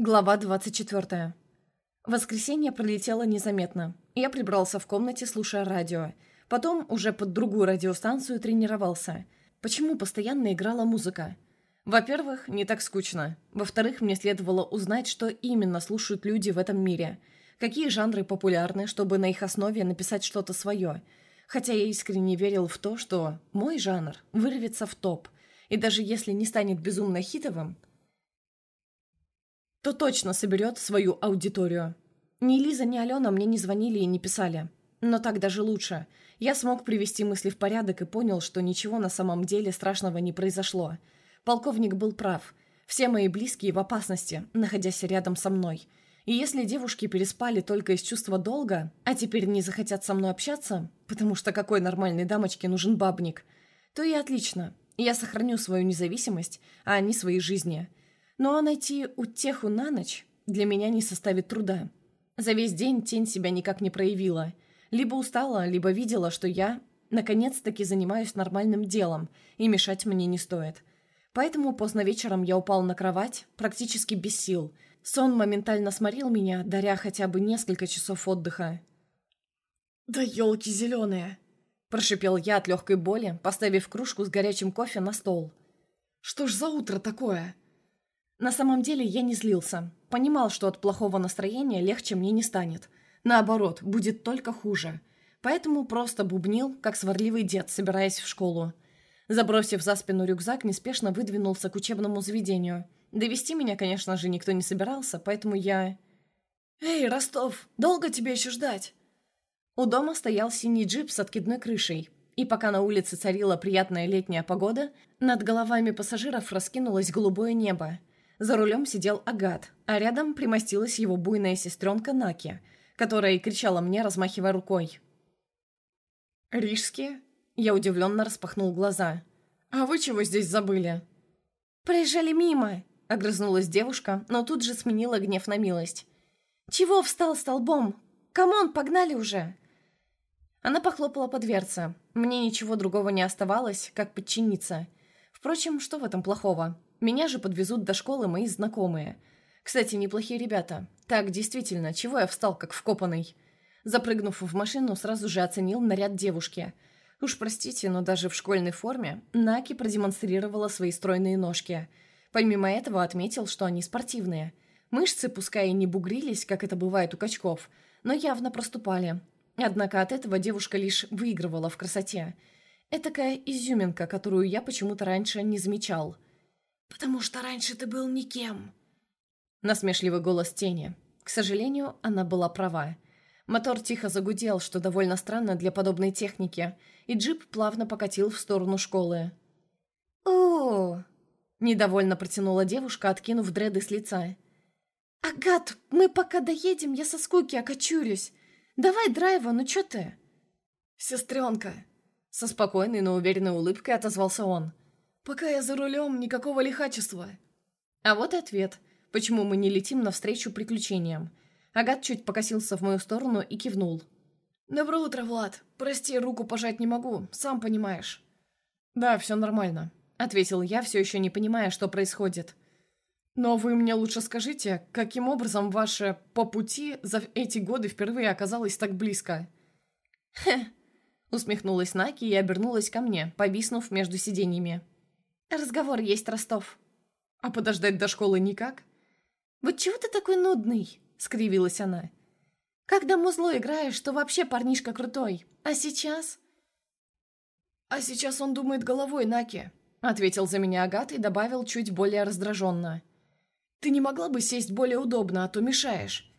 Глава 24. Воскресенье пролетело незаметно. Я прибрался в комнате, слушая радио. Потом уже под другую радиостанцию тренировался. Почему постоянно играла музыка? Во-первых, не так скучно. Во-вторых, мне следовало узнать, что именно слушают люди в этом мире. Какие жанры популярны, чтобы на их основе написать что-то свое. Хотя я искренне верил в то, что мой жанр вырвется в топ. И даже если не станет безумно хитовым, то точно соберет свою аудиторию. Ни Лиза, ни Алена мне не звонили и не писали. Но так даже лучше. Я смог привести мысли в порядок и понял, что ничего на самом деле страшного не произошло. Полковник был прав. Все мои близкие в опасности, находясь рядом со мной. И если девушки переспали только из чувства долга, а теперь не захотят со мной общаться, потому что какой нормальной дамочке нужен бабник, то и отлично. Я сохраню свою независимость, а они свои жизни. Ну а найти утеху на ночь для меня не составит труда. За весь день тень себя никак не проявила. Либо устала, либо видела, что я, наконец-таки, занимаюсь нормальным делом, и мешать мне не стоит. Поэтому поздно вечером я упал на кровать, практически без сил. Сон моментально сморил меня, даря хотя бы несколько часов отдыха. «Да елки зеленые!» – прошипел я от легкой боли, поставив кружку с горячим кофе на стол. «Что ж за утро такое?» На самом деле я не злился. Понимал, что от плохого настроения легче мне не станет. Наоборот, будет только хуже. Поэтому просто бубнил, как сварливый дед, собираясь в школу. Забросив за спину рюкзак, неспешно выдвинулся к учебному заведению. Довести меня, конечно же, никто не собирался, поэтому я... «Эй, Ростов, долго тебе еще ждать?» У дома стоял синий джип с откидной крышей. И пока на улице царила приятная летняя погода, над головами пассажиров раскинулось голубое небо. За рулем сидел Агат, а рядом примостилась его буйная сестренка Наки, которая и кричала мне, размахивая рукой. «Рижские?» Я удивленно распахнул глаза. «А вы чего здесь забыли?» «Проезжали мимо!» — огрызнулась девушка, но тут же сменила гнев на милость. «Чего встал столбом? Come on, погнали уже!» Она похлопала по дверце. Мне ничего другого не оставалось, как подчиниться. Впрочем, что в этом плохого? Меня же подвезут до школы мои знакомые. Кстати, неплохие ребята. Так, действительно, чего я встал как вкопанный? Запрыгнув в машину, сразу же оценил наряд девушки. Уж простите, но даже в школьной форме Наки продемонстрировала свои стройные ножки. Помимо этого отметил, что они спортивные. Мышцы, пускай и не бугрились, как это бывает у качков, но явно проступали. Однако от этого девушка лишь выигрывала в красоте. Этакая изюминка, которую я почему-то раньше не замечал – «Потому что раньше ты был никем». Насмешливый голос тени. К сожалению, она была права. Мотор тихо загудел, что довольно странно для подобной техники, и джип плавно покатил в сторону школы. о Недовольно протянула девушка, откинув дреды с лица. «Агат, мы пока доедем, я со скуки окочурюсь. Давай драйва, ну чё ты?» «Сестренка!» Со спокойной, но уверенной улыбкой отозвался он. Пока я за рулем, никакого лихачества. А вот и ответ, почему мы не летим навстречу приключениям. Агат чуть покосился в мою сторону и кивнул. «Доброе утро, Влад. Прости, руку пожать не могу, сам понимаешь». «Да, все нормально», — ответил я, все еще не понимая, что происходит. «Но вы мне лучше скажите, каким образом ваше «по пути» за эти годы впервые оказалось так близко?» «Хе», — усмехнулась Наки и обернулась ко мне, повиснув между сиденьями. Разговор есть, Ростов. А подождать до школы никак? Вот чего ты такой нудный? Скривилась она. Когда музло играешь, то вообще парнишка крутой. А сейчас... А сейчас он думает головой, Наки. Ответил за меня Агат и добавил чуть более раздраженно. Ты не могла бы сесть более удобно, а то мешаешь.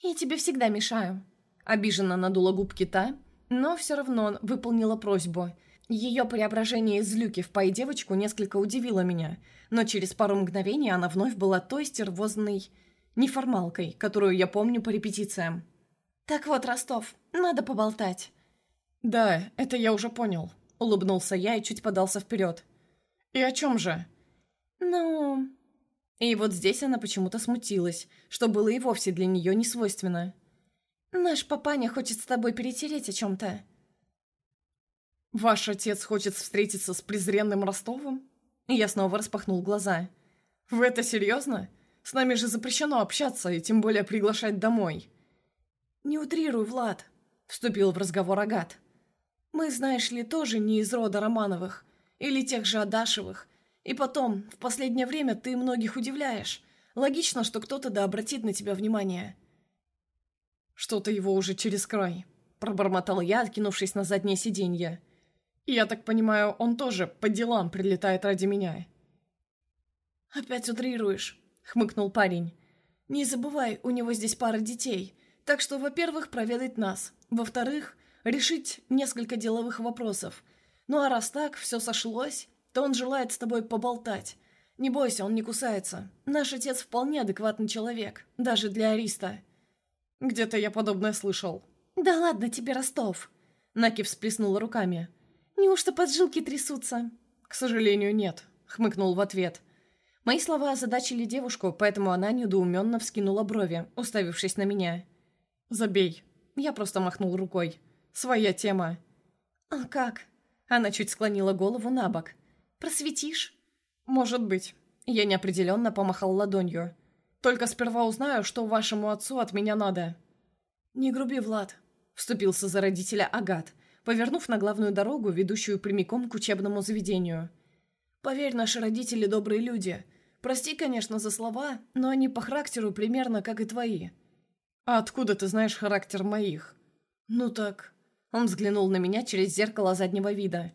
Я тебе всегда мешаю. Обиженно надула губки та, но все равно выполнила просьбу — ее преображение из Люки в пай-девочку несколько удивило меня, но через пару мгновений она вновь была той стервозной неформалкой, которую я помню по репетициям. «Так вот, Ростов, надо поболтать». «Да, это я уже понял», — улыбнулся я и чуть подался вперед. «И о чем же?» «Ну...» И вот здесь она почему-то смутилась, что было и вовсе для нее не свойственно. «Наш папаня хочет с тобой перетереть о чем-то». «Ваш отец хочет встретиться с презренным Ростовым?» Я снова распахнул глаза. «Вы это серьезно? С нами же запрещено общаться и тем более приглашать домой». «Не утрируй, Влад», — вступил в разговор Агат. «Мы, знаешь ли, тоже не из рода Романовых или тех же Адашевых. И потом, в последнее время ты многих удивляешь. Логично, что кто-то да обратит на тебя внимание». «Что-то его уже через край», — пробормотал я, откинувшись на заднее сиденье. «Я так понимаю, он тоже по делам прилетает ради меня». «Опять утрируешь», — хмыкнул парень. «Не забывай, у него здесь пара детей, так что, во-первых, проведать нас, во-вторых, решить несколько деловых вопросов. Ну а раз так, все сошлось, то он желает с тобой поболтать. Не бойся, он не кусается. Наш отец вполне адекватный человек, даже для Ариста». «Где-то я подобное слышал». «Да ладно тебе, Ростов!» Наки всплеснула руками. «Неужто поджилки трясутся?» «К сожалению, нет», — хмыкнул в ответ. Мои слова озадачили девушку, поэтому она недоуменно вскинула брови, уставившись на меня. «Забей». Я просто махнул рукой. «Своя тема». «А как?» Она чуть склонила голову на бок. «Просветишь?» «Может быть». Я неопределенно помахал ладонью. «Только сперва узнаю, что вашему отцу от меня надо». «Не груби, Влад», — вступился за родителя Агат, повернув на главную дорогу, ведущую прямиком к учебному заведению. «Поверь, наши родители добрые люди. Прости, конечно, за слова, но они по характеру примерно как и твои». «А откуда ты знаешь характер моих?» «Ну так...» Он взглянул на меня через зеркало заднего вида.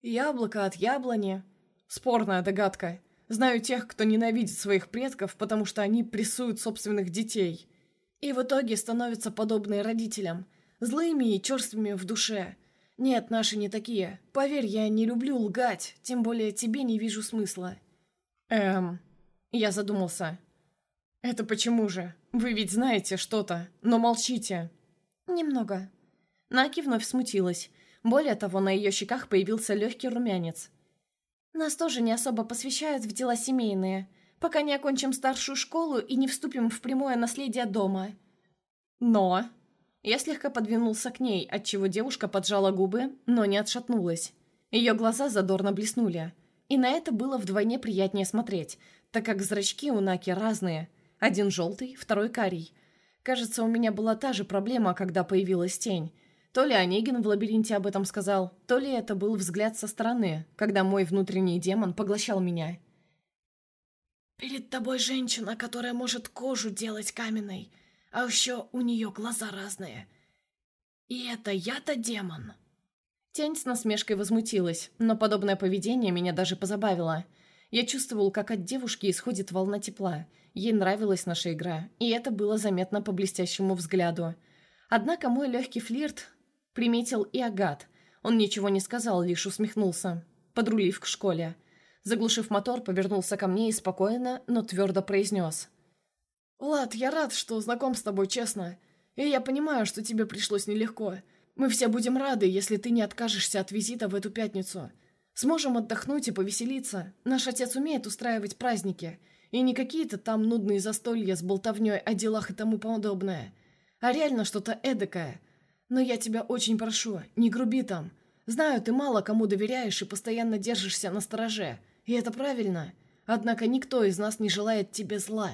«Яблоко от яблони». «Спорная догадка. Знаю тех, кто ненавидит своих предков, потому что они прессуют собственных детей. И в итоге становятся подобные родителям. Злыми и черствыми в душе. Нет, наши не такие. Поверь, я не люблю лгать, тем более тебе не вижу смысла». «Эм...» Я задумался. «Это почему же? Вы ведь знаете что-то, но молчите». «Немного». Наки вновь смутилась. Более того, на ее щеках появился легкий румянец. Нас тоже не особо посвящают в дела семейные, пока не окончим старшую школу и не вступим в прямое наследие дома. Но... Я слегка подвинулся к ней, отчего девушка поджала губы, но не отшатнулась. Ее глаза задорно блеснули. И на это было вдвойне приятнее смотреть, так как зрачки у Наки разные. Один желтый, второй карий. Кажется, у меня была та же проблема, когда появилась тень. То ли Онегин в лабиринте об этом сказал, то ли это был взгляд со стороны, когда мой внутренний демон поглощал меня. «Перед тобой женщина, которая может кожу делать каменной, а еще у нее глаза разные. И это я-то демон». Тень с насмешкой возмутилась, но подобное поведение меня даже позабавило. Я чувствовал, как от девушки исходит волна тепла. Ей нравилась наша игра, и это было заметно по блестящему взгляду. Однако мой легкий флирт Приметил и Агат. Он ничего не сказал, лишь усмехнулся, подрулив к школе. Заглушив мотор, повернулся ко мне и спокойно, но твердо произнес. «Влад, я рад, что знаком с тобой, честно. И я понимаю, что тебе пришлось нелегко. Мы все будем рады, если ты не откажешься от визита в эту пятницу. Сможем отдохнуть и повеселиться. Наш отец умеет устраивать праздники. И не какие-то там нудные застолья с болтовней о делах и тому подобное, а реально что-то эдакое – но я тебя очень прошу, не груби там. Знаю, ты мало кому доверяешь и постоянно держишься на стороже. И это правильно. Однако никто из нас не желает тебе зла.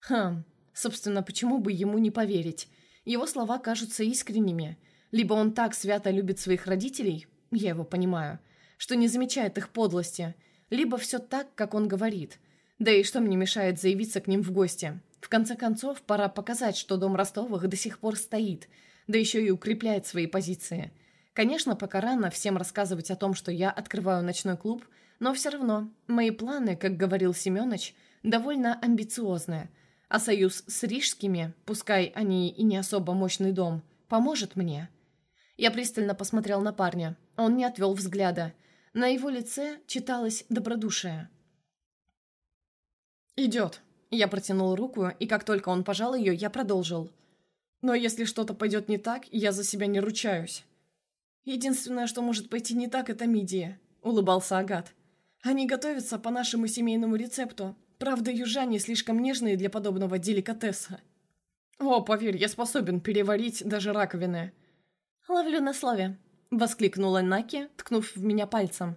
Хм, собственно, почему бы ему не поверить? Его слова кажутся искренними. Либо он так свято любит своих родителей, я его понимаю, что не замечает их подлости, либо все так, как он говорит. Да и что мне мешает заявиться к ним в гости? В конце концов, пора показать, что дом Ростовых до сих пор стоит – да еще и укрепляет свои позиции. Конечно, пока рано всем рассказывать о том, что я открываю ночной клуб, но все равно мои планы, как говорил Семенович, довольно амбициозные, а союз с рижскими, пускай они и не особо мощный дом, поможет мне. Я пристально посмотрел на парня. Он не отвел взгляда. На его лице читалось добродушие. «Идет». Я протянул руку, и как только он пожал ее, я продолжил. Но если что-то пойдет не так, я за себя не ручаюсь. Единственное, что может пойти не так, это мидия, улыбался Агат. Они готовятся по нашему семейному рецепту. Правда, южане слишком нежные для подобного деликатеса. О, поверь, я способен переварить даже раковины. Ловлю на слове, воскликнула Наки, ткнув в меня пальцем.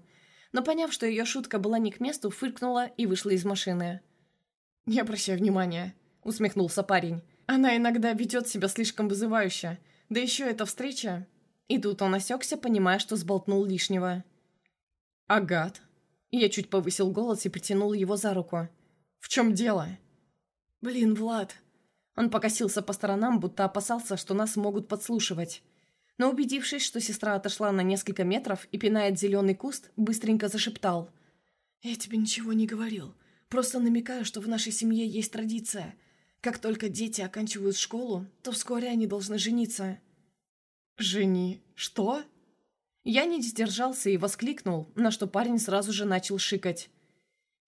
Но поняв, что ее шутка была не к месту, фыркнула и вышла из машины. «Не обращай внимания», — усмехнулся парень. «Она иногда ведет себя слишком вызывающе. Да еще эта встреча...» И тут он осекся, понимая, что сболтнул лишнего. «Агат». Я чуть повысил голос и притянул его за руку. «В чем дело?» «Блин, Влад...» Он покосился по сторонам, будто опасался, что нас могут подслушивать. Но убедившись, что сестра отошла на несколько метров и пинает зеленый куст, быстренько зашептал. «Я тебе ничего не говорил. Просто намекаю, что в нашей семье есть традиция. Как только дети оканчивают школу, то вскоре они должны жениться». «Жени... что?» Я не сдержался и воскликнул, на что парень сразу же начал шикать.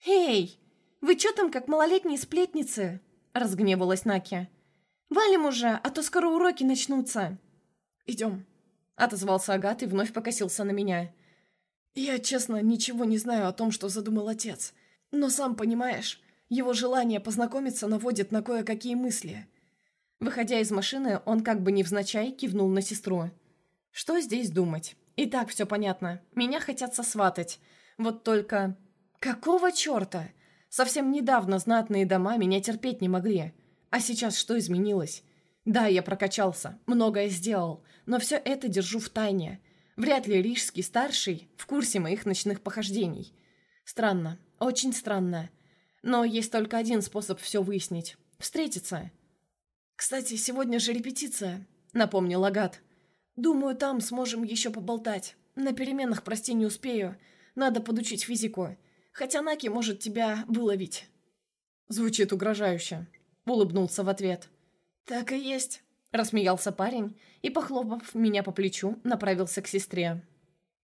«Эй, вы чё там, как малолетние сплетницы?» — разгневалась Наки. «Валим уже, а то скоро уроки начнутся». «Идем», — отозвался Агат и вновь покосился на меня. «Я, честно, ничего не знаю о том, что задумал отец. Но сам понимаешь, его желание познакомиться наводит на кое-какие мысли». Выходя из машины, он как бы невзначай кивнул на сестру. «Что здесь думать? И так все понятно. Меня хотят сосватать. Вот только... Какого черта? Совсем недавно знатные дома меня терпеть не могли. А сейчас что изменилось? Да, я прокачался, многое сделал, но все это держу в тайне. Вряд ли Рижский старший в курсе моих ночных похождений. Странно, очень странно. Но есть только один способ все выяснить. Встретиться. «Кстати, сегодня же репетиция», — напомнил Агат. «Думаю, там сможем еще поболтать. На переменах, прости, не успею. Надо подучить физику. Хотя Наки может тебя выловить». Звучит угрожающе. Улыбнулся в ответ. «Так и есть», — рассмеялся парень и, похлопав меня по плечу, направился к сестре.